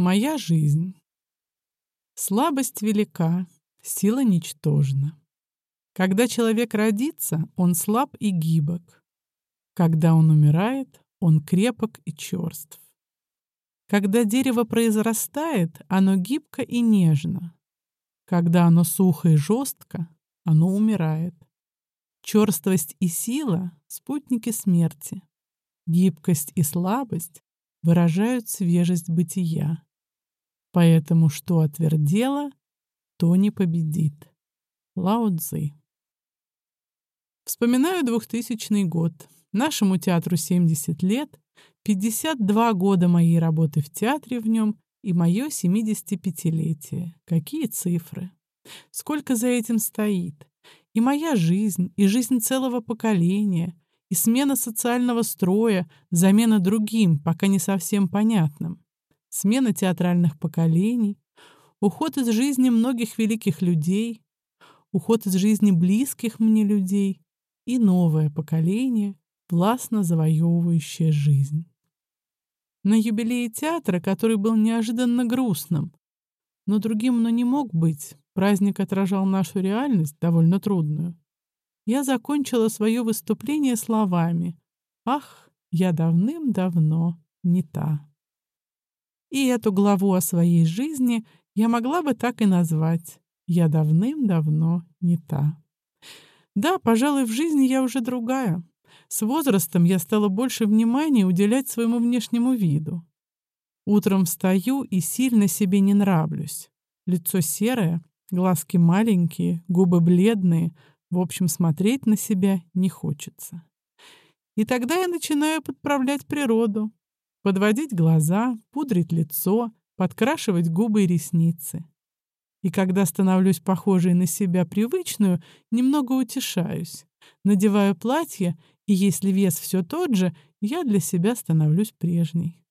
Моя жизнь. Слабость велика, сила ничтожна. Когда человек родится, он слаб и гибок. Когда он умирает, он крепок и черств. Когда дерево произрастает, оно гибко и нежно. Когда оно сухо и жестко, оно умирает. Черствость и сила — спутники смерти. Гибкость и слабость выражают свежесть бытия. Поэтому что отвердело, то не победит. Лао Цзы. Вспоминаю 2000 год. Нашему театру 70 лет, 52 года моей работы в театре в нем и мое 75-летие. Какие цифры! Сколько за этим стоит! И моя жизнь, и жизнь целого поколения, и смена социального строя, замена другим, пока не совсем понятным. Смена театральных поколений, уход из жизни многих великих людей, уход из жизни близких мне людей и новое поколение, властно завоевывающее жизнь. На юбилее театра, который был неожиданно грустным, но другим оно не мог быть, праздник отражал нашу реальность, довольно трудную, я закончила свое выступление словами «Ах, я давным-давно не та». И эту главу о своей жизни я могла бы так и назвать «Я давным-давно не та». Да, пожалуй, в жизни я уже другая. С возрастом я стала больше внимания уделять своему внешнему виду. Утром встаю и сильно себе не нравлюсь. Лицо серое, глазки маленькие, губы бледные, в общем, смотреть на себя не хочется. И тогда я начинаю подправлять природу, подводить глаза, пудрить лицо, подкрашивать губы и ресницы. И когда становлюсь похожей на себя привычную, немного утешаюсь. Надеваю платье, и если вес все тот же, я для себя становлюсь прежней.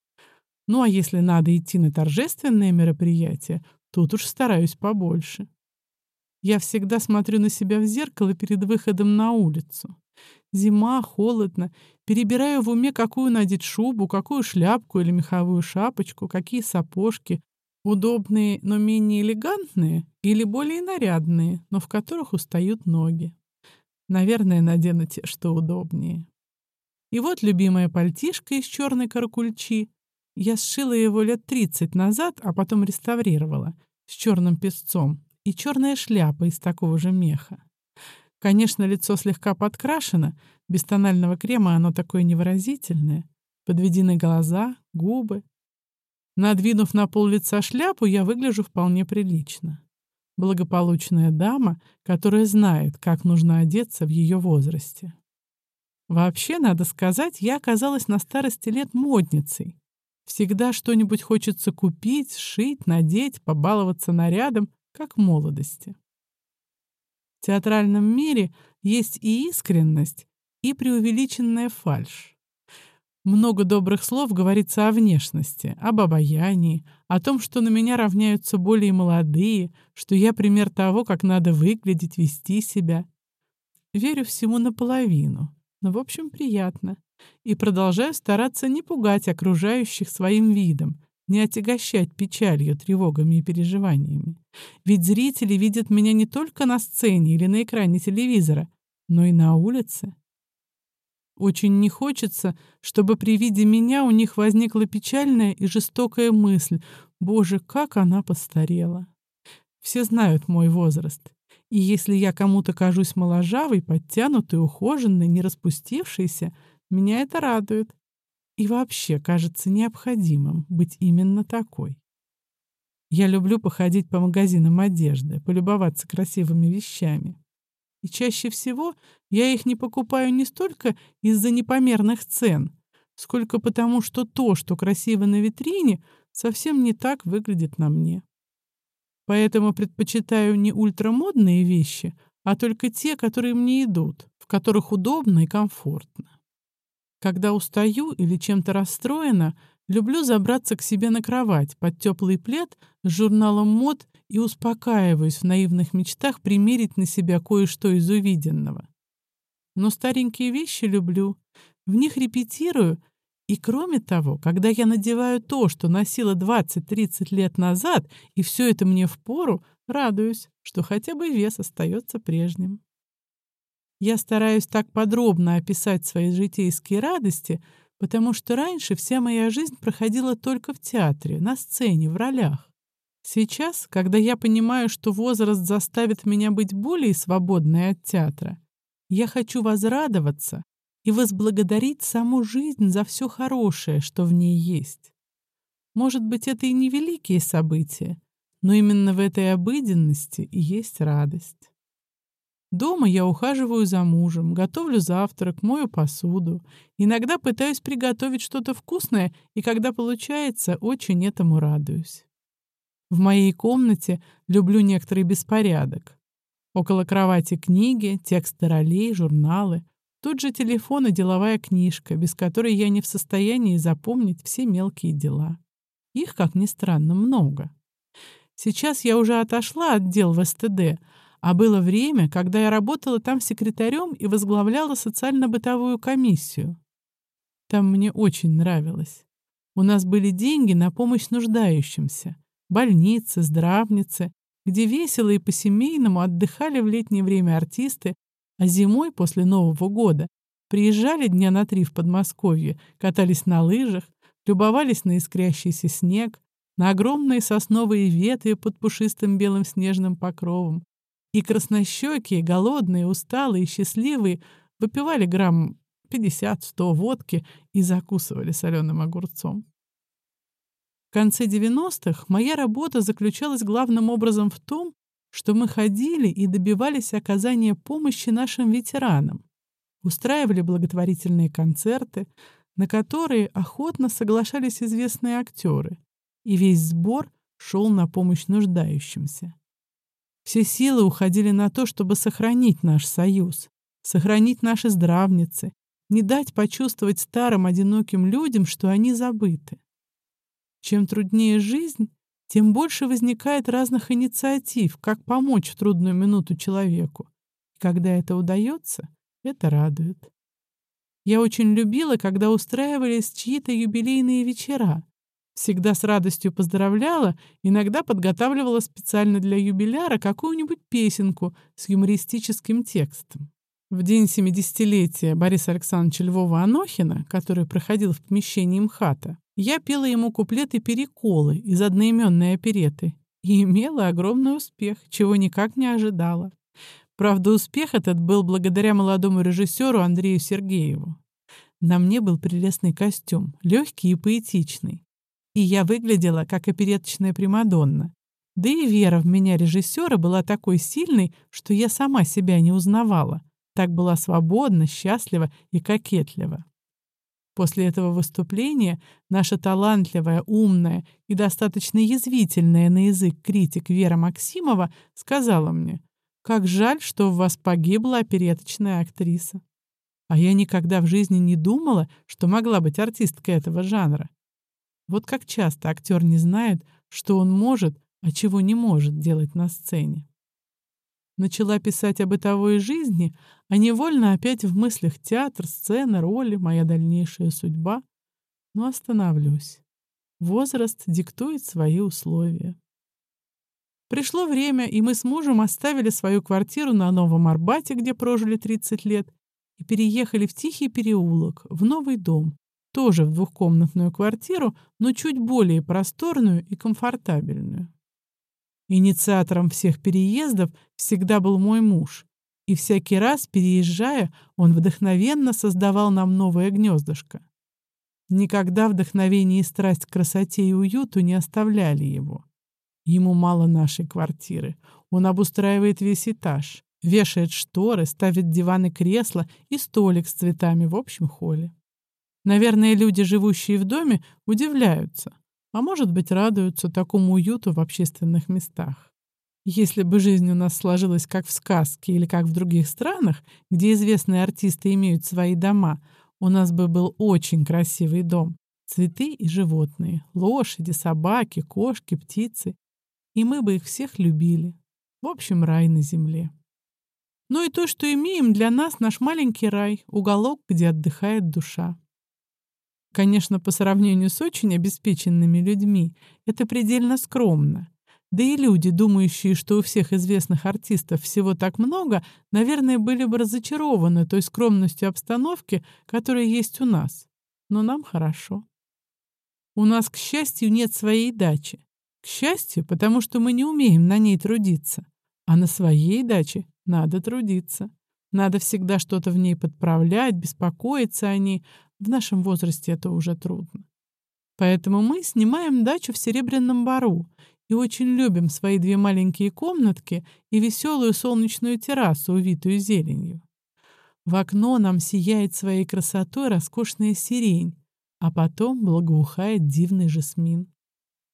Ну а если надо идти на торжественное мероприятие, тут уж стараюсь побольше. Я всегда смотрю на себя в зеркало перед выходом на улицу. Зима, холодно. Перебираю в уме, какую надеть шубу, какую шляпку или меховую шапочку, какие сапожки. Удобные, но менее элегантные или более нарядные, но в которых устают ноги. Наверное, надену те, что удобнее. И вот любимая пальтишка из черной каракульчи. Я сшила его лет 30 назад, а потом реставрировала, с черным песцом и черная шляпа из такого же меха. Конечно, лицо слегка подкрашено, без тонального крема оно такое невыразительное. Подведены глаза, губы. Надвинув на пол лица шляпу, я выгляжу вполне прилично. Благополучная дама, которая знает, как нужно одеться в ее возрасте. Вообще, надо сказать, я оказалась на старости лет модницей. Всегда что-нибудь хочется купить, сшить, надеть, побаловаться нарядом, как в молодости. В театральном мире есть и искренность, и преувеличенная фальшь. Много добрых слов говорится о внешности, об обаянии, о том, что на меня равняются более молодые, что я пример того, как надо выглядеть, вести себя. Верю всему наполовину, но в общем приятно. И продолжаю стараться не пугать окружающих своим видом, не отягощать печалью, тревогами и переживаниями. Ведь зрители видят меня не только на сцене или на экране телевизора, но и на улице. Очень не хочется, чтобы при виде меня у них возникла печальная и жестокая мысль «Боже, как она постарела!». Все знают мой возраст. И если я кому-то кажусь моложавой, подтянутой, ухоженной, не распустившейся, меня это радует и вообще кажется необходимым быть именно такой. Я люблю походить по магазинам одежды, полюбоваться красивыми вещами. И чаще всего я их не покупаю не столько из-за непомерных цен, сколько потому, что то, что красиво на витрине, совсем не так выглядит на мне. Поэтому предпочитаю не ультрамодные вещи, а только те, которые мне идут, в которых удобно и комфортно. Когда устаю или чем-то расстроена, люблю забраться к себе на кровать под теплый плед с журналом мод и успокаиваюсь в наивных мечтах примерить на себя кое-что из увиденного. Но старенькие вещи люблю, в них репетирую И кроме того, когда я надеваю то, что носила 20-30 лет назад, и все это мне впору, радуюсь, что хотя бы вес остается прежним. Я стараюсь так подробно описать свои житейские радости, потому что раньше вся моя жизнь проходила только в театре, на сцене, в ролях. Сейчас, когда я понимаю, что возраст заставит меня быть более свободной от театра, я хочу возрадоваться и возблагодарить саму жизнь за все хорошее, что в ней есть. Может быть, это и не великие события, но именно в этой обыденности и есть радость. Дома я ухаживаю за мужем, готовлю завтрак, мою посуду. Иногда пытаюсь приготовить что-то вкусное, и когда получается, очень этому радуюсь. В моей комнате люблю некоторый беспорядок. Около кровати книги, тексты ролей, журналы. Тут же телефон и деловая книжка, без которой я не в состоянии запомнить все мелкие дела. Их, как ни странно, много. Сейчас я уже отошла от дел в СТД, а было время, когда я работала там секретарем и возглавляла социально-бытовую комиссию. Там мне очень нравилось. У нас были деньги на помощь нуждающимся. Больницы, здравницы, где весело и по-семейному отдыхали в летнее время артисты, а зимой после Нового года приезжали дня на три в Подмосковье, катались на лыжах, любовались на искрящийся снег, на огромные сосновые ветви под пушистым белым снежным покровом. И краснощекие, голодные, усталые, счастливые выпивали грамм 50-100 водки и закусывали соленым огурцом. В конце 90-х моя работа заключалась главным образом в том, что мы ходили и добивались оказания помощи нашим ветеранам, устраивали благотворительные концерты, на которые охотно соглашались известные актеры, и весь сбор шел на помощь нуждающимся. Все силы уходили на то, чтобы сохранить наш союз, сохранить наши здравницы, не дать почувствовать старым одиноким людям, что они забыты. Чем труднее жизнь, тем больше возникает разных инициатив, как помочь в трудную минуту человеку. И когда это удается, это радует. Я очень любила, когда устраивались чьи-то юбилейные вечера. Всегда с радостью поздравляла, иногда подготавливала специально для юбиляра какую-нибудь песенку с юмористическим текстом. В день 70-летия Бориса Александровича Львова-Анохина, который проходил в помещении МХАТа, я пела ему куплеты-переколы из одноименной опереты и имела огромный успех, чего никак не ожидала. Правда, успех этот был благодаря молодому режиссеру Андрею Сергееву. На мне был прелестный костюм, легкий и поэтичный. И я выглядела как опереточная Примадонна. Да и вера в меня режиссера была такой сильной, что я сама себя не узнавала. Так была свободна, счастлива и кокетлива. После этого выступления наша талантливая, умная и достаточно язвительная на язык критик Вера Максимова сказала мне, «Как жаль, что в вас погибла опереточная актриса». А я никогда в жизни не думала, что могла быть артисткой этого жанра. Вот как часто актер не знает, что он может, а чего не может делать на сцене. Начала писать о бытовой жизни, а невольно опять в мыслях театр, сцена, роли, моя дальнейшая судьба. Но остановлюсь. Возраст диктует свои условия. Пришло время, и мы с мужем оставили свою квартиру на Новом Арбате, где прожили 30 лет, и переехали в Тихий переулок, в новый дом, тоже в двухкомнатную квартиру, но чуть более просторную и комфортабельную. Инициатором всех переездов всегда был мой муж. И всякий раз, переезжая, он вдохновенно создавал нам новое гнездышко. Никогда вдохновение и страсть к красоте и уюту не оставляли его. Ему мало нашей квартиры. Он обустраивает весь этаж, вешает шторы, ставит диваны, кресла и столик с цветами в общем холле. Наверное, люди, живущие в доме, удивляются а может быть, радуются такому уюту в общественных местах. Если бы жизнь у нас сложилась как в сказке или как в других странах, где известные артисты имеют свои дома, у нас бы был очень красивый дом. Цветы и животные, лошади, собаки, кошки, птицы. И мы бы их всех любили. В общем, рай на земле. Ну и то, что имеем для нас наш маленький рай, уголок, где отдыхает душа. Конечно, по сравнению с очень обеспеченными людьми, это предельно скромно. Да и люди, думающие, что у всех известных артистов всего так много, наверное, были бы разочарованы той скромностью обстановки, которая есть у нас. Но нам хорошо. У нас, к счастью, нет своей дачи. К счастью, потому что мы не умеем на ней трудиться. А на своей даче надо трудиться. Надо всегда что-то в ней подправлять, беспокоиться о ней. В нашем возрасте это уже трудно. Поэтому мы снимаем дачу в Серебряном Бару и очень любим свои две маленькие комнатки и веселую солнечную террасу, увитую зеленью. В окно нам сияет своей красотой роскошная сирень, а потом благоухает дивный жасмин.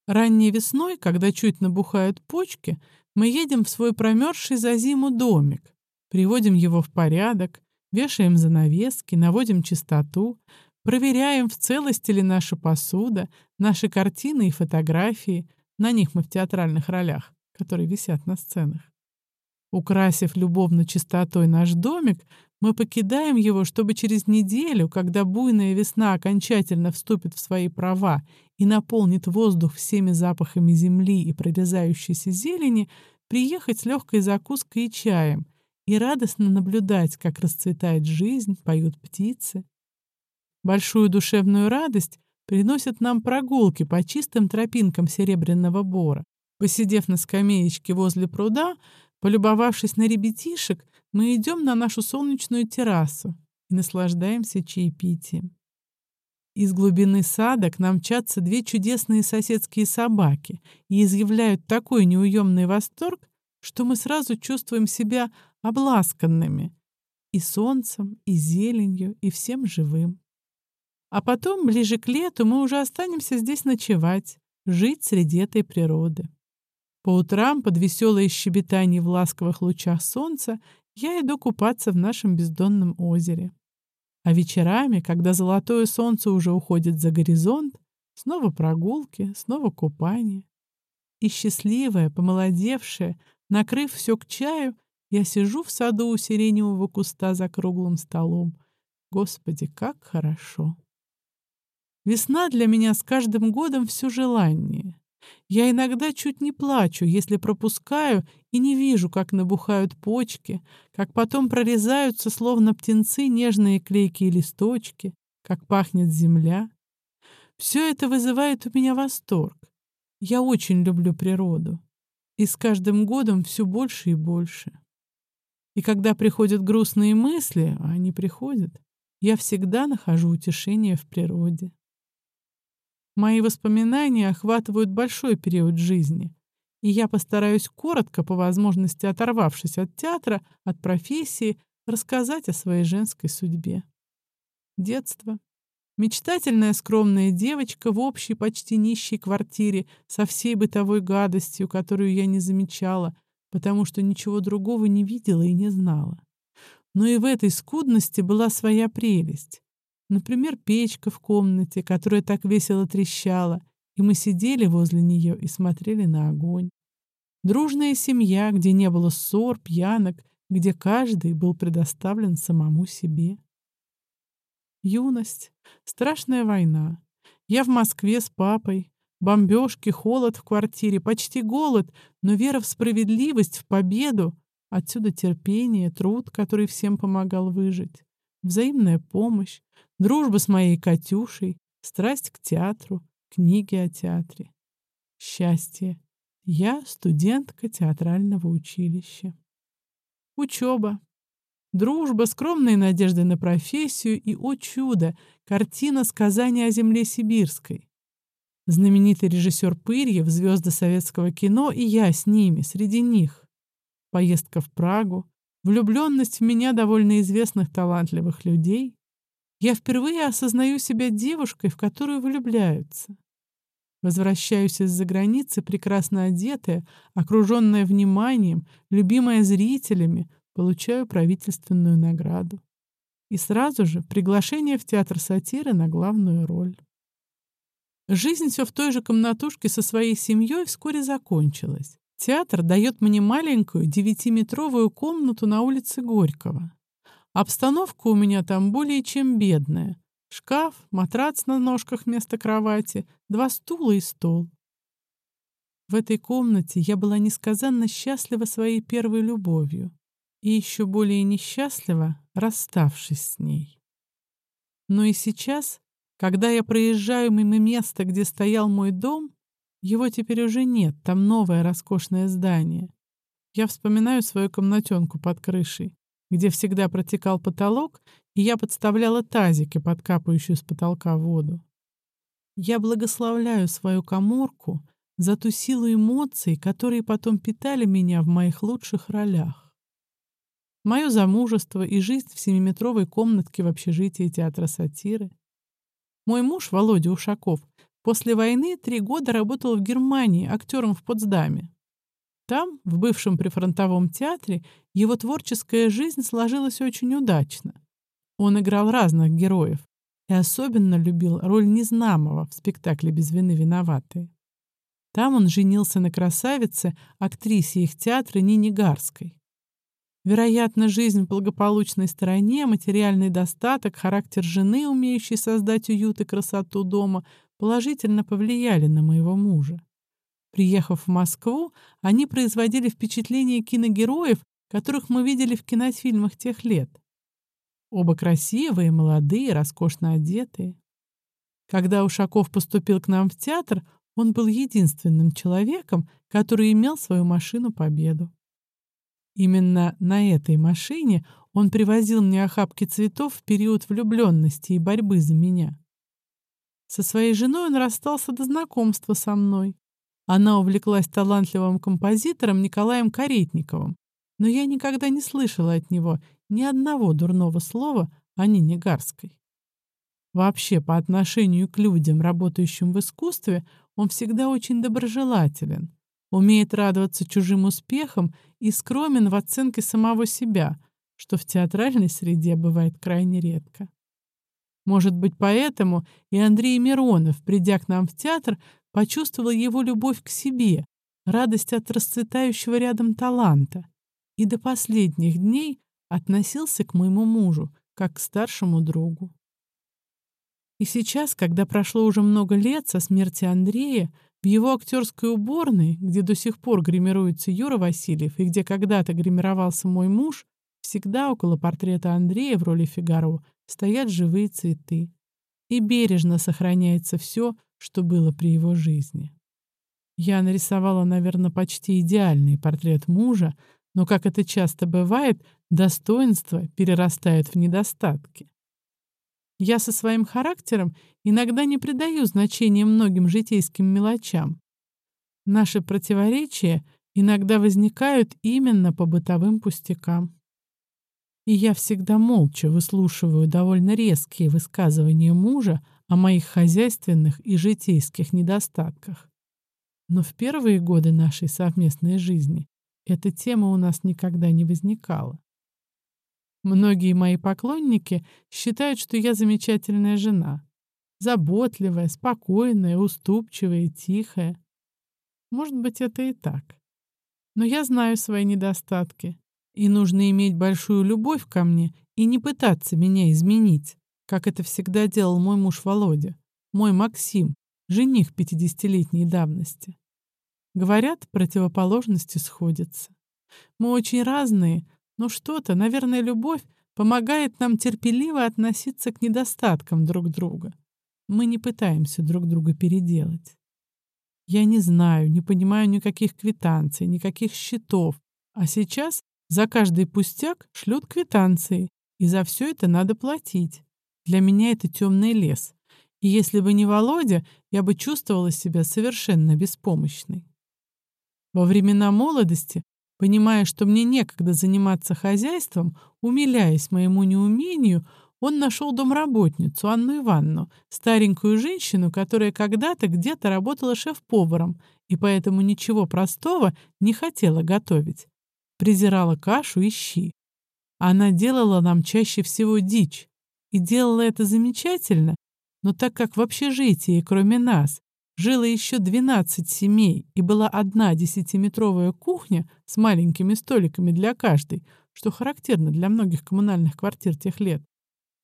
Ранней весной, когда чуть набухают почки, мы едем в свой промерзший за зиму домик, приводим его в порядок, вешаем занавески, наводим чистоту, проверяем, в целости ли наша посуда, наши картины и фотографии, на них мы в театральных ролях, которые висят на сценах. Украсив любовно чистотой наш домик, мы покидаем его, чтобы через неделю, когда буйная весна окончательно вступит в свои права и наполнит воздух всеми запахами земли и прорезающейся зелени, приехать с легкой закуской и чаем и радостно наблюдать, как расцветает жизнь, поют птицы. Большую душевную радость приносят нам прогулки по чистым тропинкам Серебряного Бора. Посидев на скамеечке возле пруда, полюбовавшись на ребятишек, мы идем на нашу солнечную террасу и наслаждаемся чаепитием. Из глубины сада к нам мчатся две чудесные соседские собаки и изъявляют такой неуемный восторг, что мы сразу чувствуем себя обласканными и солнцем, и зеленью, и всем живым. А потом, ближе к лету, мы уже останемся здесь ночевать, жить среди этой природы. По утрам, под веселое щебетание в ласковых лучах солнца, я иду купаться в нашем бездонном озере. А вечерами, когда золотое солнце уже уходит за горизонт, снова прогулки, снова купание. И счастливая, помолодевшая, накрыв все к чаю, я сижу в саду у сиреневого куста за круглым столом. Господи, как хорошо! Весна для меня с каждым годом все желаннее. Я иногда чуть не плачу, если пропускаю и не вижу, как набухают почки, как потом прорезаются, словно птенцы, нежные клейкие листочки, как пахнет земля. Все это вызывает у меня восторг. Я очень люблю природу. И с каждым годом все больше и больше. И когда приходят грустные мысли, а они приходят, я всегда нахожу утешение в природе. Мои воспоминания охватывают большой период жизни, и я постараюсь коротко, по возможности оторвавшись от театра, от профессии, рассказать о своей женской судьбе. Детство. Мечтательная скромная девочка в общей почти нищей квартире со всей бытовой гадостью, которую я не замечала, потому что ничего другого не видела и не знала. Но и в этой скудности была своя прелесть. Например, печка в комнате, которая так весело трещала, и мы сидели возле нее и смотрели на огонь. Дружная семья, где не было ссор, пьянок, где каждый был предоставлен самому себе. Юность, страшная война. Я в Москве с папой. Бомбежки, холод в квартире, почти голод, но вера в справедливость, в победу. Отсюда терпение, труд, который всем помогал выжить. Взаимная помощь, Дружба с моей Катюшей, страсть к театру, книги о театре. Счастье. Я студентка театрального училища. Учеба. Дружба, скромные надежды на профессию и, о чудо, картина сказания о земле сибирской. Знаменитый режиссер Пырьев, звезды советского кино, и я с ними, среди них. Поездка в Прагу, влюбленность в меня довольно известных талантливых людей, я впервые осознаю себя девушкой, в которую влюбляются. Возвращаюсь из-за границы, прекрасно одетая, окруженная вниманием, любимая зрителями, получаю правительственную награду. И сразу же приглашение в театр сатиры на главную роль. Жизнь все в той же комнатушке со своей семьей вскоре закончилась. Театр дает мне маленькую девятиметровую комнату на улице Горького. Обстановка у меня там более чем бедная. Шкаф, матрац на ножках вместо кровати, два стула и стол. В этой комнате я была несказанно счастлива своей первой любовью и еще более несчастлива, расставшись с ней. Но и сейчас, когда я проезжаю мимо места, где стоял мой дом, его теперь уже нет, там новое роскошное здание. Я вспоминаю свою комнатенку под крышей, где всегда протекал потолок, и я подставляла тазики под капающую с потолка воду. Я благословляю свою коморку за ту силу эмоций, которые потом питали меня в моих лучших ролях. Мое замужество и жизнь в семиметровой комнатке в общежитии театра сатиры. Мой муж, Володя Ушаков, после войны три года работал в Германии актером в Потсдаме. Там, в бывшем прифронтовом театре, его творческая жизнь сложилась очень удачно. Он играл разных героев и особенно любил роль Незнамова в спектакле «Без вины виноватые». Там он женился на красавице, актрисе их театра Нине Гарской. Вероятно, жизнь в благополучной стране, материальный достаток, характер жены, умеющей создать уют и красоту дома, положительно повлияли на моего мужа. Приехав в Москву, они производили впечатление киногероев, которых мы видели в кинофильмах тех лет. Оба красивые, молодые, роскошно одетые. Когда Ушаков поступил к нам в театр, он был единственным человеком, который имел свою машину «Победу». Именно на этой машине он привозил мне охапки цветов в период влюбленности и борьбы за меня. Со своей женой он расстался до знакомства со мной. Она увлеклась талантливым композитором Николаем Каретниковым, но я никогда не слышала от него ни одного дурного слова о Нине Гарской. Вообще, по отношению к людям, работающим в искусстве, он всегда очень доброжелателен, умеет радоваться чужим успехам и скромен в оценке самого себя, что в театральной среде бывает крайне редко. Может быть, поэтому и Андрей Миронов, придя к нам в театр, почувствовал его любовь к себе, радость от расцветающего рядом таланта и до последних дней относился к моему мужу, как к старшему другу. И сейчас, когда прошло уже много лет со смерти Андрея, в его актерской уборной, где до сих пор гримируется Юра Васильев и где когда-то гримировался мой муж, всегда около портрета Андрея в роли Фигаро стоят живые цветы. И бережно сохраняется все, что было при его жизни. Я нарисовала, наверное, почти идеальный портрет мужа, но, как это часто бывает, достоинства перерастают в недостатки. Я со своим характером иногда не придаю значения многим житейским мелочам. Наши противоречия иногда возникают именно по бытовым пустякам. И я всегда молча выслушиваю довольно резкие высказывания мужа о моих хозяйственных и житейских недостатках. Но в первые годы нашей совместной жизни эта тема у нас никогда не возникала. Многие мои поклонники считают, что я замечательная жена. Заботливая, спокойная, уступчивая и тихая. Может быть, это и так. Но я знаю свои недостатки. И нужно иметь большую любовь ко мне и не пытаться меня изменить, как это всегда делал мой муж Володя, мой Максим, жених пятидесятилетней давности. Говорят, противоположности сходятся. Мы очень разные, но что-то, наверное, любовь помогает нам терпеливо относиться к недостаткам друг друга. Мы не пытаемся друг друга переделать. Я не знаю, не понимаю никаких квитанций, никаких счетов. А сейчас за каждый пустяк шлют квитанции, и за все это надо платить. Для меня это темный лес. И если бы не Володя, я бы чувствовала себя совершенно беспомощной. Во времена молодости Понимая, что мне некогда заниматься хозяйством, умиляясь моему неумению, он нашел домработницу Анну Ивановну, старенькую женщину, которая когда-то где-то работала шеф-поваром и поэтому ничего простого не хотела готовить. Презирала кашу и щи. Она делала нам чаще всего дичь. И делала это замечательно, но так как в общежитии, кроме нас, жило еще 12 семей и была одна десятиметровая кухня с маленькими столиками для каждой, что характерно для многих коммунальных квартир тех лет,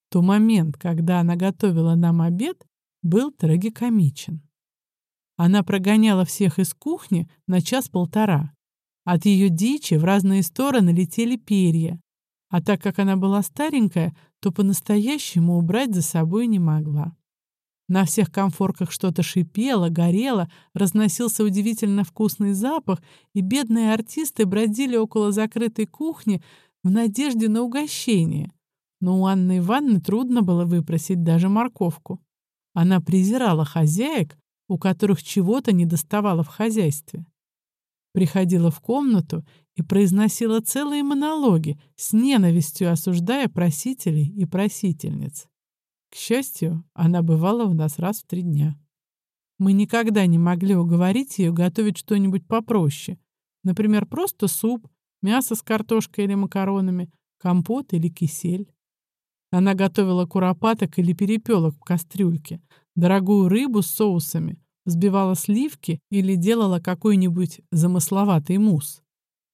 то момент, когда она готовила нам обед, был трагикомичен. Она прогоняла всех из кухни на час-полтора. От ее дичи в разные стороны летели перья, а так как она была старенькая, то по-настоящему убрать за собой не могла. На всех комфорках что-то шипело, горело, разносился удивительно вкусный запах, и бедные артисты бродили около закрытой кухни в надежде на угощение. Но у Анны Ивановны трудно было выпросить даже морковку. Она презирала хозяек, у которых чего-то не доставало в хозяйстве. Приходила в комнату и произносила целые монологи, с ненавистью осуждая просителей и просительниц. К счастью, она бывала у нас раз в три дня. Мы никогда не могли уговорить ее готовить что-нибудь попроще. Например, просто суп, мясо с картошкой или макаронами, компот или кисель. Она готовила куропаток или перепелок в кастрюльке, дорогую рыбу с соусами, взбивала сливки или делала какой-нибудь замысловатый мусс.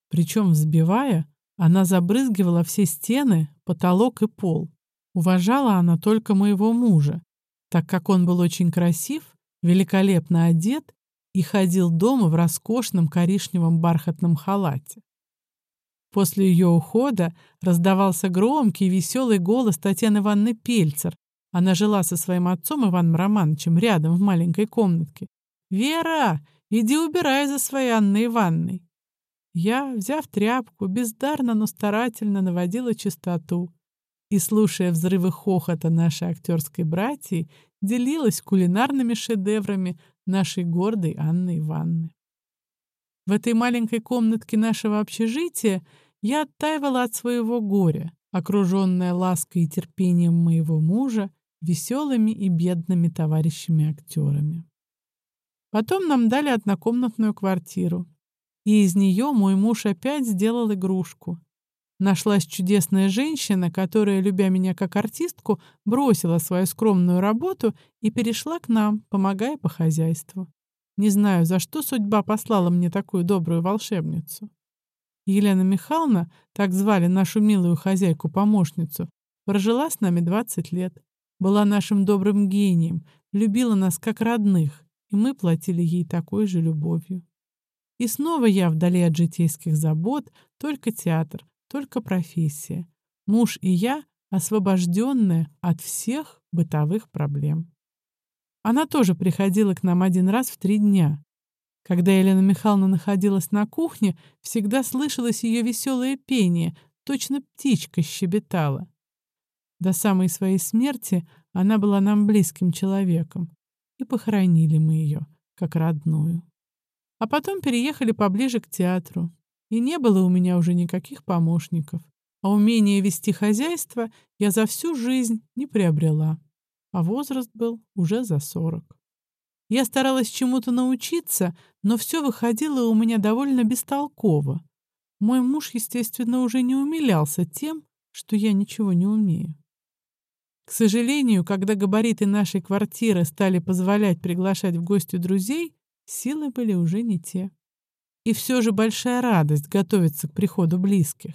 Причем, взбивая, она забрызгивала все стены, потолок и пол. Уважала она только моего мужа, так как он был очень красив, великолепно одет и ходил дома в роскошном коричневом бархатном халате. После ее ухода раздавался громкий веселый голос Татьяны Ивановны Пельцер. Она жила со своим отцом Иваном Романовичем рядом в маленькой комнатке. «Вера, иди убирай за своей Анной Ивановной». Я, взяв тряпку, бездарно, но старательно наводила чистоту и, слушая взрывы хохота нашей актерской братьи, делилась кулинарными шедеврами нашей гордой Анны Ивановны. В этой маленькой комнатке нашего общежития я оттаивала от своего горя, окруженная лаской и терпением моего мужа, веселыми и бедными товарищами-актерами. Потом нам дали однокомнатную квартиру, и из нее мой муж опять сделал игрушку, Нашлась чудесная женщина, которая, любя меня как артистку, бросила свою скромную работу и перешла к нам, помогая по хозяйству. Не знаю, за что судьба послала мне такую добрую волшебницу. Елена Михайловна, так звали нашу милую хозяйку-помощницу, прожила с нами 20 лет, была нашим добрым гением, любила нас как родных, и мы платили ей такой же любовью. И снова я вдали от житейских забот, только театр, только профессия. Муж и я освобожденные от всех бытовых проблем. Она тоже приходила к нам один раз в три дня. Когда Елена Михайловна находилась на кухне, всегда слышалось ее веселое пение, точно птичка щебетала. До самой своей смерти она была нам близким человеком, и похоронили мы ее, как родную. А потом переехали поближе к театру, и не было у меня уже никаких помощников. А умение вести хозяйство я за всю жизнь не приобрела. А возраст был уже за сорок. Я старалась чему-то научиться, но все выходило у меня довольно бестолково. Мой муж, естественно, уже не умилялся тем, что я ничего не умею. К сожалению, когда габариты нашей квартиры стали позволять приглашать в гости друзей, силы были уже не те. И все же большая радость готовиться к приходу близких.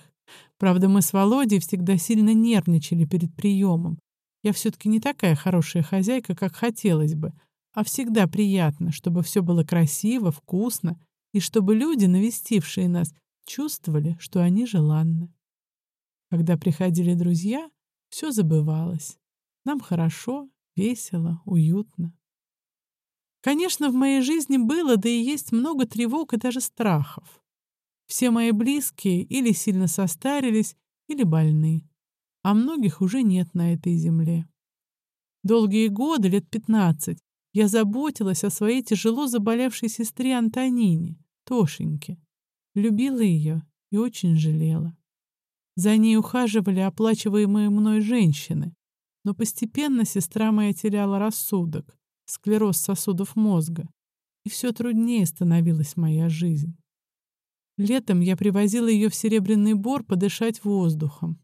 Правда, мы с Володей всегда сильно нервничали перед приемом. Я все-таки не такая хорошая хозяйка, как хотелось бы, а всегда приятно, чтобы все было красиво, вкусно, и чтобы люди, навестившие нас, чувствовали, что они желанны. Когда приходили друзья, все забывалось. Нам хорошо, весело, уютно. Конечно, в моей жизни было, да и есть много тревог и даже страхов. Все мои близкие или сильно состарились, или больны, а многих уже нет на этой земле. Долгие годы, лет пятнадцать, я заботилась о своей тяжело заболевшей сестре Антонине, Тошеньке. Любила ее и очень жалела. За ней ухаживали оплачиваемые мной женщины, но постепенно сестра моя теряла рассудок склероз сосудов мозга, и все труднее становилась моя жизнь. Летом я привозила ее в Серебряный Бор подышать воздухом.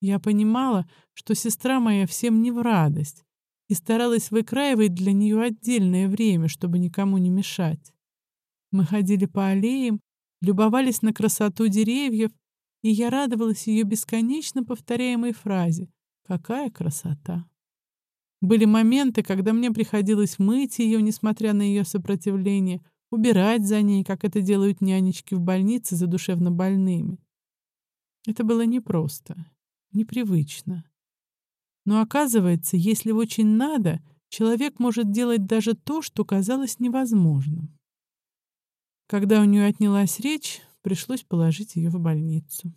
Я понимала, что сестра моя всем не в радость, и старалась выкраивать для нее отдельное время, чтобы никому не мешать. Мы ходили по аллеям, любовались на красоту деревьев, и я радовалась ее бесконечно повторяемой фразе Какая красота! Были моменты, когда мне приходилось мыть ее, несмотря на ее сопротивление, убирать за ней, как это делают нянечки в больнице за душевно больными. Это было непросто, непривычно. Но оказывается, если очень надо, человек может делать даже то, что казалось невозможным. Когда у нее отнялась речь, пришлось положить ее в больницу.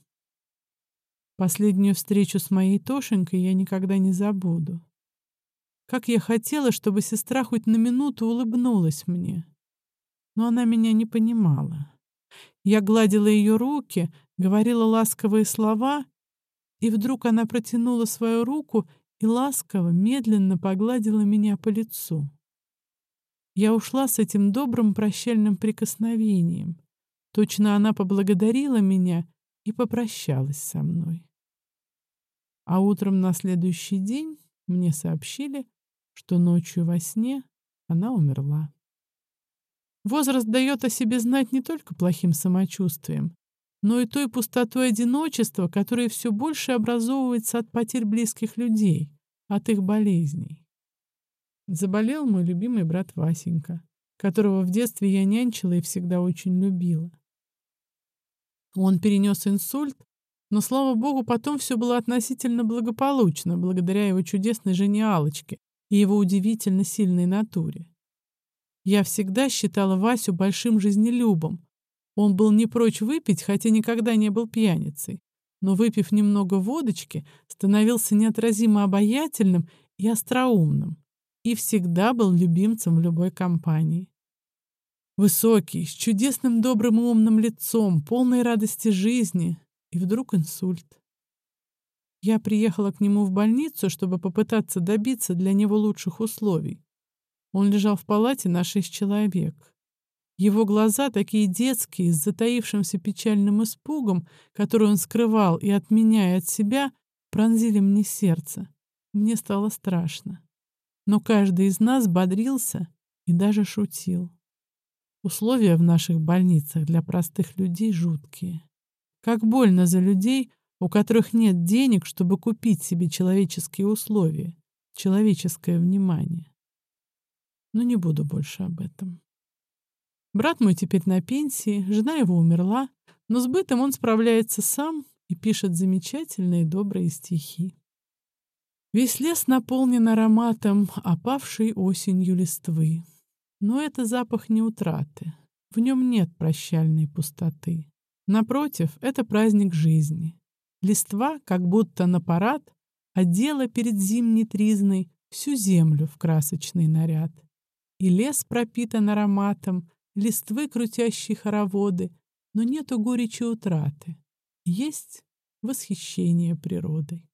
Последнюю встречу с моей Тошенькой я никогда не забуду. Как я хотела, чтобы сестра хоть на минуту улыбнулась мне. Но она меня не понимала. Я гладила ее руки, говорила ласковые слова, и вдруг она протянула свою руку и ласково, медленно погладила меня по лицу. Я ушла с этим добрым прощальным прикосновением. Точно она поблагодарила меня и попрощалась со мной. А утром на следующий день мне сообщили, что ночью во сне она умерла. Возраст дает о себе знать не только плохим самочувствием, но и той пустотой одиночества, которая все больше образовывается от потерь близких людей, от их болезней. Заболел мой любимый брат Васенька, которого в детстве я нянчила и всегда очень любила. Он перенес инсульт, но, слава богу, потом все было относительно благополучно, благодаря его чудесной жене Алочке и его удивительно сильной натуре. Я всегда считала Васю большим жизнелюбом, он был не прочь выпить, хотя никогда не был пьяницей. Но, выпив немного водочки, становился неотразимо обаятельным и остроумным. И всегда был любимцем в любой компании. Высокий, с чудесным добрым и умным лицом, полной радости жизни. И вдруг инсульт. Я приехала к нему в больницу, чтобы попытаться добиться для него лучших условий. Он лежал в палате на шесть человек. Его глаза, такие детские, с затаившимся печальным испугом, который он скрывал и от меня, и от себя, пронзили мне сердце. Мне стало страшно. Но каждый из нас бодрился и даже шутил. Условия в наших больницах для простых людей жуткие. Как больно за людей, у которых нет денег, чтобы купить себе человеческие условия, человеческое внимание. Но не буду больше об этом. Брат мой теперь на пенсии, жена его умерла, но с бытом он справляется сам и пишет замечательные добрые стихи. Весь лес наполнен ароматом опавшей осенью листвы. Но это запах не утраты. В нем нет прощальной пустоты. Напротив, это праздник жизни. Листва, как будто на парад, одела перед зимней тризной всю землю в красочный наряд. И лес пропитан ароматом листвы, крутящие хороводы, но нету горечи утраты. Есть восхищение природой.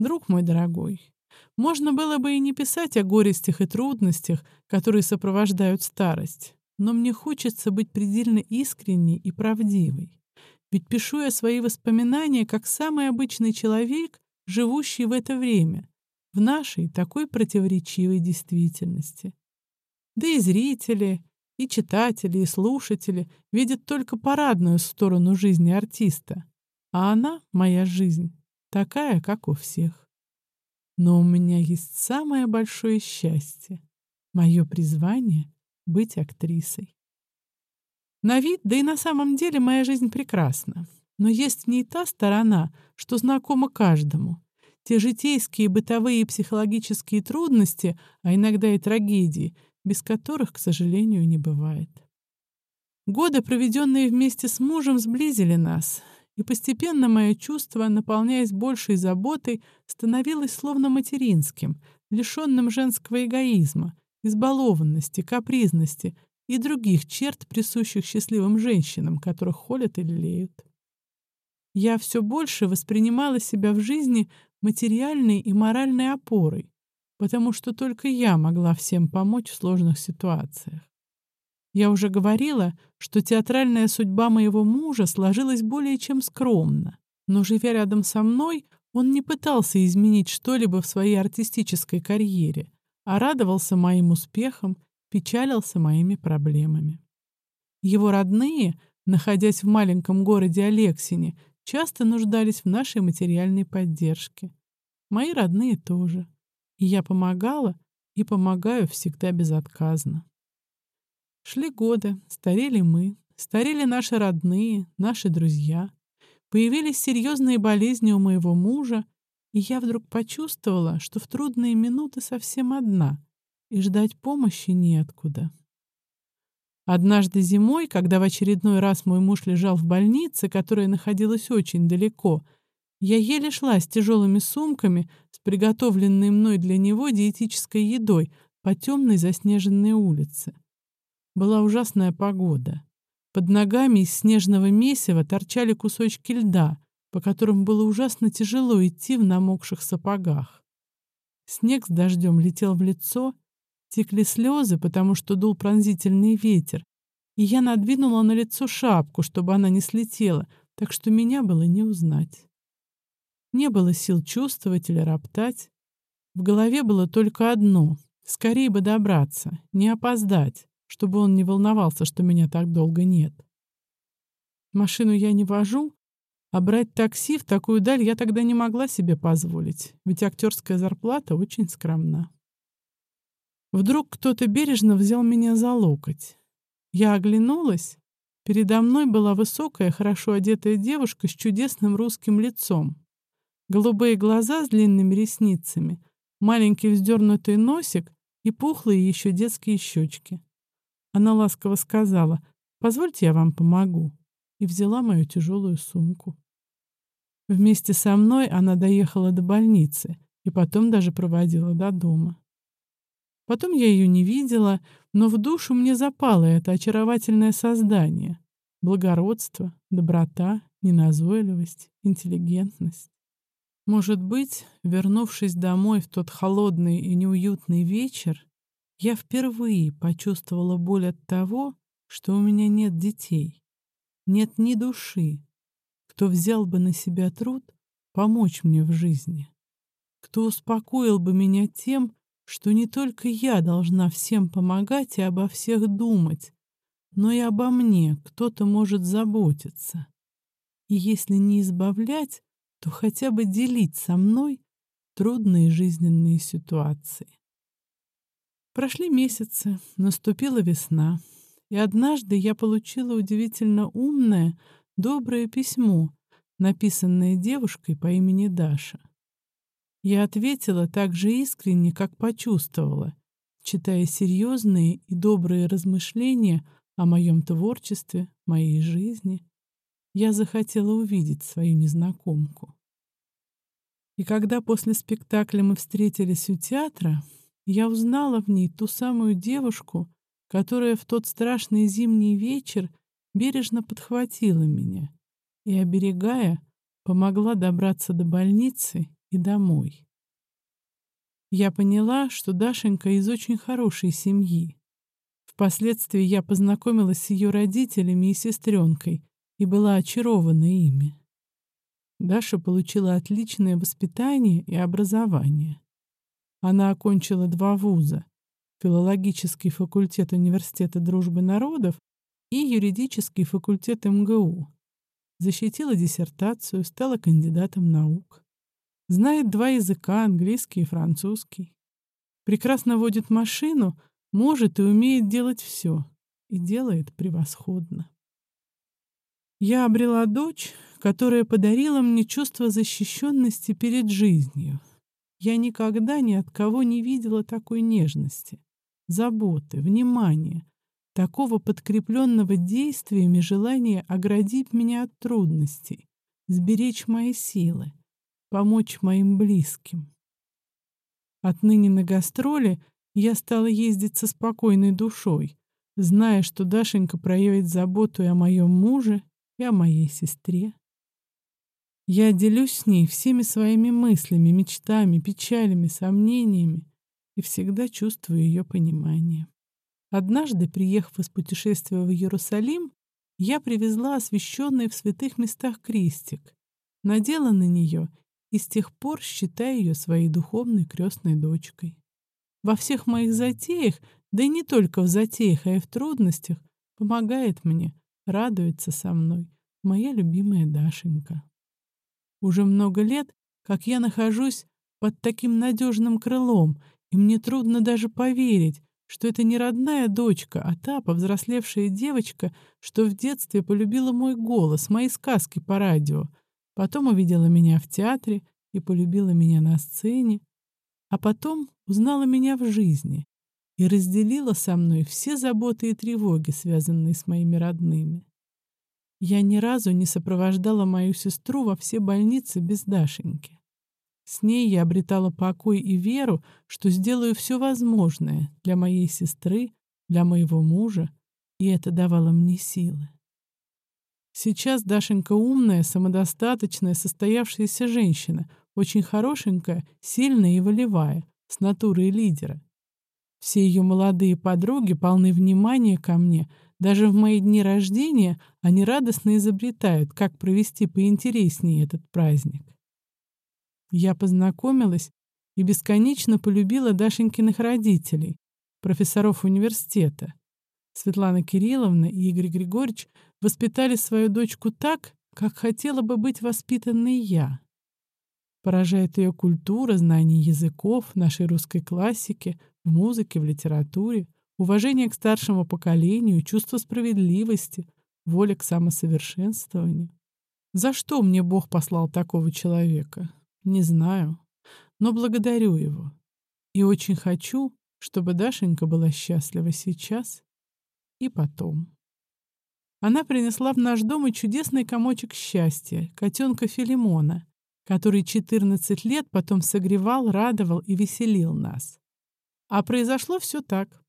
Друг мой дорогой, можно было бы и не писать о горестях и трудностях, которые сопровождают старость, но мне хочется быть предельно искренней и правдивой. Ведь пишу я свои воспоминания как самый обычный человек, живущий в это время, в нашей такой противоречивой действительности. Да и зрители, и читатели, и слушатели видят только парадную сторону жизни артиста, а она, моя жизнь, такая, как у всех. Но у меня есть самое большое счастье, мое призвание — быть актрисой. На вид, да и на самом деле моя жизнь прекрасна, но есть в ней та сторона, что знакома каждому. Те житейские, бытовые и психологические трудности, а иногда и трагедии, без которых, к сожалению, не бывает. Годы, проведенные вместе с мужем, сблизили нас, и постепенно мое чувство, наполняясь большей заботой, становилось словно материнским, лишенным женского эгоизма, избалованности, капризности и других черт, присущих счастливым женщинам, которых холят и лелеют. Я все больше воспринимала себя в жизни материальной и моральной опорой, потому что только я могла всем помочь в сложных ситуациях. Я уже говорила, что театральная судьба моего мужа сложилась более чем скромно, но, живя рядом со мной, он не пытался изменить что-либо в своей артистической карьере, а радовался моим успехам, печалился моими проблемами. Его родные, находясь в маленьком городе Алексине, часто нуждались в нашей материальной поддержке. Мои родные тоже. И я помогала, и помогаю всегда безотказно. Шли годы, старели мы, старели наши родные, наши друзья. Появились серьезные болезни у моего мужа, и я вдруг почувствовала, что в трудные минуты совсем одна, и ждать помощи неоткуда. Однажды зимой, когда в очередной раз мой муж лежал в больнице, которая находилась очень далеко, я еле шла с тяжелыми сумками, с приготовленной мной для него диетической едой по темной заснеженной улице. Была ужасная погода. Под ногами из снежного месива торчали кусочки льда, по которым было ужасно тяжело идти в намокших сапогах. Снег с дождем летел в лицо, Текли слезы, потому что дул пронзительный ветер, и я надвинула на лицо шапку, чтобы она не слетела, так что меня было не узнать. Не было сил чувствовать или роптать. В голове было только одно — скорее бы добраться, не опоздать, чтобы он не волновался, что меня так долго нет. Машину я не вожу, а брать такси в такую даль я тогда не могла себе позволить, ведь актерская зарплата очень скромна. Вдруг кто-то бережно взял меня за локоть. Я оглянулась. Передо мной была высокая, хорошо одетая девушка с чудесным русским лицом. Голубые глаза с длинными ресницами, маленький вздернутый носик и пухлые еще детские щечки. Она ласково сказала «Позвольте, я вам помогу» и взяла мою тяжелую сумку. Вместе со мной она доехала до больницы и потом даже проводила до дома. Потом я ее не видела, но в душу мне запало это очаровательное создание. Благородство, доброта, неназойливость, интеллигентность. Может быть, вернувшись домой в тот холодный и неуютный вечер, я впервые почувствовала боль от того, что у меня нет детей, нет ни души, кто взял бы на себя труд помочь мне в жизни, кто успокоил бы меня тем, что не только я должна всем помогать и обо всех думать, но и обо мне кто-то может заботиться. И если не избавлять, то хотя бы делить со мной трудные жизненные ситуации. Прошли месяцы, наступила весна, и однажды я получила удивительно умное, доброе письмо, написанное девушкой по имени Даша. Я ответила так же искренне, как почувствовала, читая серьезные и добрые размышления о моем творчестве, моей жизни. Я захотела увидеть свою незнакомку. И когда после спектакля мы встретились у театра, я узнала в ней ту самую девушку, которая в тот страшный зимний вечер бережно подхватила меня и, оберегая, помогла добраться до больницы и домой. Я поняла, что Дашенька из очень хорошей семьи. Впоследствии я познакомилась с ее родителями и сестренкой и была очарована ими. Даша получила отличное воспитание и образование. Она окончила два вуза — филологический факультет Университета дружбы народов и юридический факультет МГУ. Защитила диссертацию, стала кандидатом наук. Знает два языка, английский и французский. Прекрасно водит машину, может и умеет делать все. И делает превосходно. Я обрела дочь, которая подарила мне чувство защищенности перед жизнью. Я никогда ни от кого не видела такой нежности, заботы, внимания, такого подкрепленного действиями желания оградить меня от трудностей, сберечь мои силы, помочь моим близким. Отныне на гастроли я стала ездить со спокойной душой, зная, что Дашенька проявит заботу и о моем муже, и о моей сестре. Я делюсь с ней всеми своими мыслями, мечтами, печалями, сомнениями и всегда чувствую ее понимание. Однажды, приехав из путешествия в Иерусалим, я привезла освященный в святых местах крестик, надела на нее и с тех пор считаю ее своей духовной крестной дочкой. Во всех моих затеях, да и не только в затеях, а и в трудностях, помогает мне, радуется со мной моя любимая Дашенька. Уже много лет, как я нахожусь под таким надежным крылом, и мне трудно даже поверить, что это не родная дочка, а та повзрослевшая девочка, что в детстве полюбила мой голос, мои сказки по радио, потом увидела меня в театре и полюбила меня на сцене, а потом узнала меня в жизни и разделила со мной все заботы и тревоги, связанные с моими родными. Я ни разу не сопровождала мою сестру во все больницы без Дашеньки. С ней я обретала покой и веру, что сделаю все возможное для моей сестры, для моего мужа, и это давало мне силы. Сейчас Дашенька умная, самодостаточная, состоявшаяся женщина, очень хорошенькая, сильная и волевая, с натурой лидера. Все ее молодые подруги полны внимания ко мне. Даже в мои дни рождения они радостно изобретают, как провести поинтереснее этот праздник. Я познакомилась и бесконечно полюбила Дашенькиных родителей, профессоров университета. Светлана Кирилловна и Игорь Григорьевич воспитали свою дочку так, как хотела бы быть воспитанной я. Поражает ее культура, знание языков, нашей русской классики, в музыке, в литературе, уважение к старшему поколению, чувство справедливости, воля к самосовершенствованию. За что мне Бог послал такого человека? Не знаю, но благодарю его. И очень хочу, чтобы Дашенька была счастлива сейчас и потом. Она принесла в наш дом и чудесный комочек счастья, котенка Филимона, который 14 лет потом согревал, радовал и веселил нас. А произошло все так.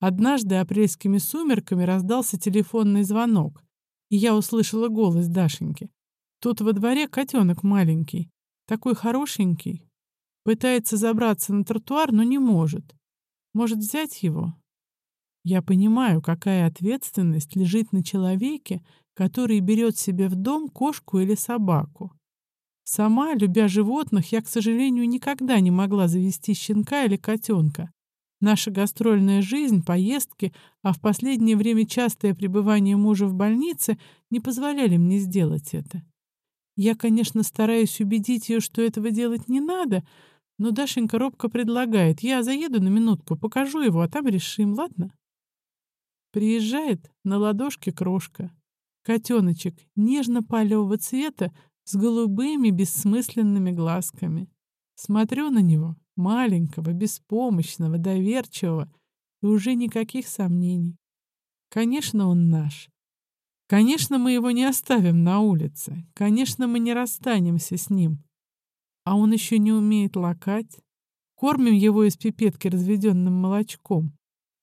Однажды апрельскими сумерками раздался телефонный звонок, и я услышала голос Дашеньки. Тут во дворе котенок маленький, такой хорошенький. Пытается забраться на тротуар, но не может. Может взять его? Я понимаю, какая ответственность лежит на человеке, который берет себе в дом кошку или собаку. Сама, любя животных, я, к сожалению, никогда не могла завести щенка или котенка. Наша гастрольная жизнь, поездки, а в последнее время частое пребывание мужа в больнице не позволяли мне сделать это. Я, конечно, стараюсь убедить ее, что этого делать не надо, но Дашенька робко предлагает. Я заеду на минутку, покажу его, а там решим, ладно? Приезжает на ладошке крошка. Котеночек нежно-палевого цвета с голубыми бессмысленными глазками. Смотрю на него, маленького, беспомощного, доверчивого, и уже никаких сомнений. Конечно, он наш. Конечно, мы его не оставим на улице. Конечно, мы не расстанемся с ним. А он еще не умеет лакать. Кормим его из пипетки разведенным молочком.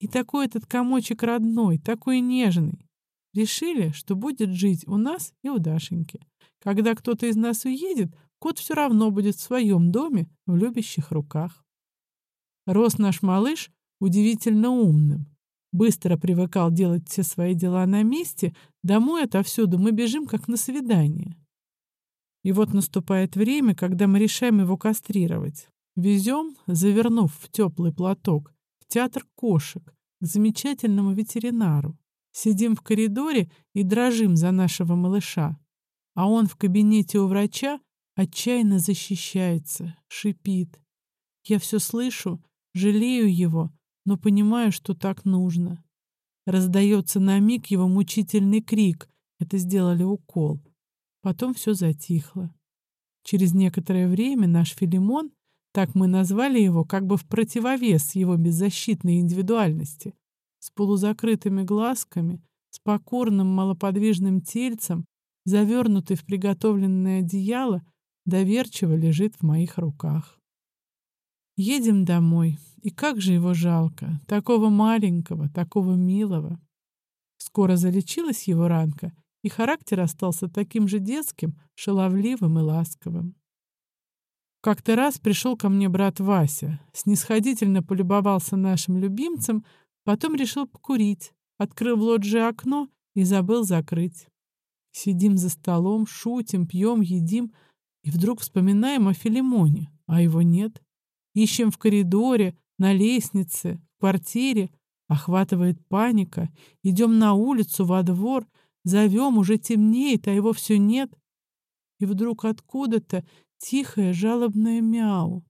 И такой этот комочек родной, такой нежный. Решили, что будет жить у нас и у Дашеньки. Когда кто-то из нас уедет, кот все равно будет в своем доме, в любящих руках. Рос наш малыш удивительно умным. Быстро привыкал делать все свои дела на месте, домой отовсюду мы бежим, как на свидание. И вот наступает время, когда мы решаем его кастрировать. Везем, завернув в теплый платок, в театр кошек, к замечательному ветеринару. Сидим в коридоре и дрожим за нашего малыша а он в кабинете у врача отчаянно защищается, шипит. Я все слышу, жалею его, но понимаю, что так нужно. Раздается на миг его мучительный крик. Это сделали укол. Потом все затихло. Через некоторое время наш Филимон, так мы назвали его, как бы в противовес его беззащитной индивидуальности, с полузакрытыми глазками, с покорным малоподвижным тельцем, завернутый в приготовленное одеяло, доверчиво лежит в моих руках. Едем домой, и как же его жалко, такого маленького, такого милого. Скоро залечилась его ранка, и характер остался таким же детским, шаловливым и ласковым. Как-то раз пришел ко мне брат Вася, снисходительно полюбовался нашим любимцем, потом решил покурить, открыл в лоджии окно и забыл закрыть. Сидим за столом, шутим, пьем, едим, и вдруг вспоминаем о Филимоне, а его нет. Ищем в коридоре, на лестнице, в квартире. Охватывает паника. Идем на улицу, во двор, зовем, уже темнеет, а его все нет. И вдруг откуда-то тихое жалобное мяу.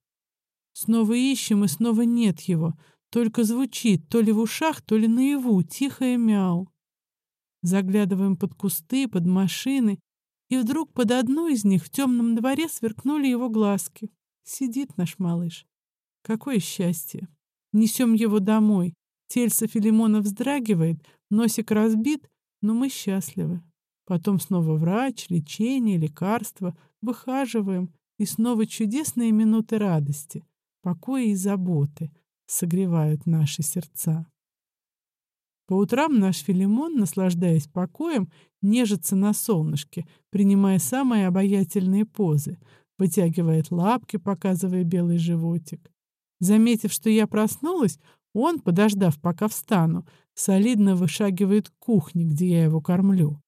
Снова ищем, и снова нет его. Только звучит то ли в ушах, то ли наяву, тихое мяу. Заглядываем под кусты, под машины, и вдруг под одну из них в темном дворе сверкнули его глазки. Сидит наш малыш. Какое счастье! Несем его домой. Тельце Филимона вздрагивает, носик разбит, но мы счастливы. Потом снова врач, лечение, лекарства, выхаживаем, и снова чудесные минуты радости, покоя и заботы согревают наши сердца. По утрам наш Филимон, наслаждаясь покоем, нежится на солнышке, принимая самые обаятельные позы, вытягивает лапки, показывая белый животик. Заметив, что я проснулась, он, подождав, пока встану, солидно вышагивает к кухне, где я его кормлю.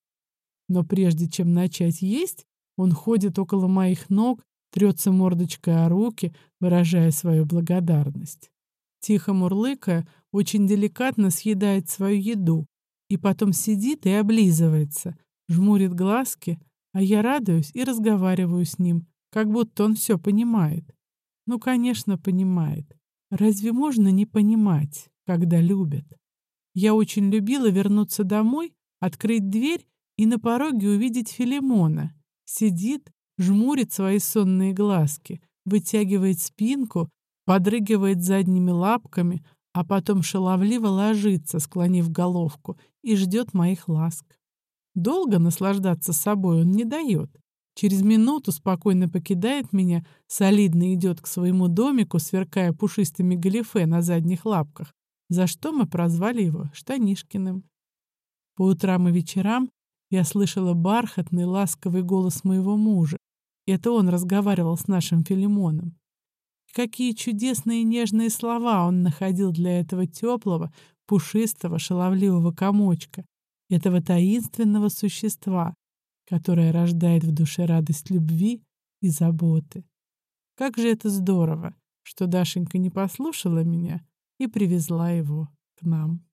Но прежде чем начать есть, он ходит около моих ног, трется мордочкой о руки, выражая свою благодарность. Тихо мурлыкая, очень деликатно съедает свою еду и потом сидит и облизывается, жмурит глазки, а я радуюсь и разговариваю с ним, как будто он все понимает. Ну, конечно, понимает. Разве можно не понимать, когда любят? Я очень любила вернуться домой, открыть дверь и на пороге увидеть Филимона. Сидит, жмурит свои сонные глазки, вытягивает спинку, подрыгивает задними лапками, а потом шаловливо ложится, склонив головку, и ждет моих ласк. Долго наслаждаться собой он не дает. Через минуту спокойно покидает меня, солидно идет к своему домику, сверкая пушистыми галифе на задних лапках, за что мы прозвали его Штанишкиным. По утрам и вечерам я слышала бархатный, ласковый голос моего мужа. Это он разговаривал с нашим Филимоном. Какие чудесные нежные слова он находил для этого теплого, пушистого, шаловливого комочка, этого таинственного существа, которое рождает в душе радость любви и заботы. Как же это здорово, что Дашенька не послушала меня и привезла его к нам.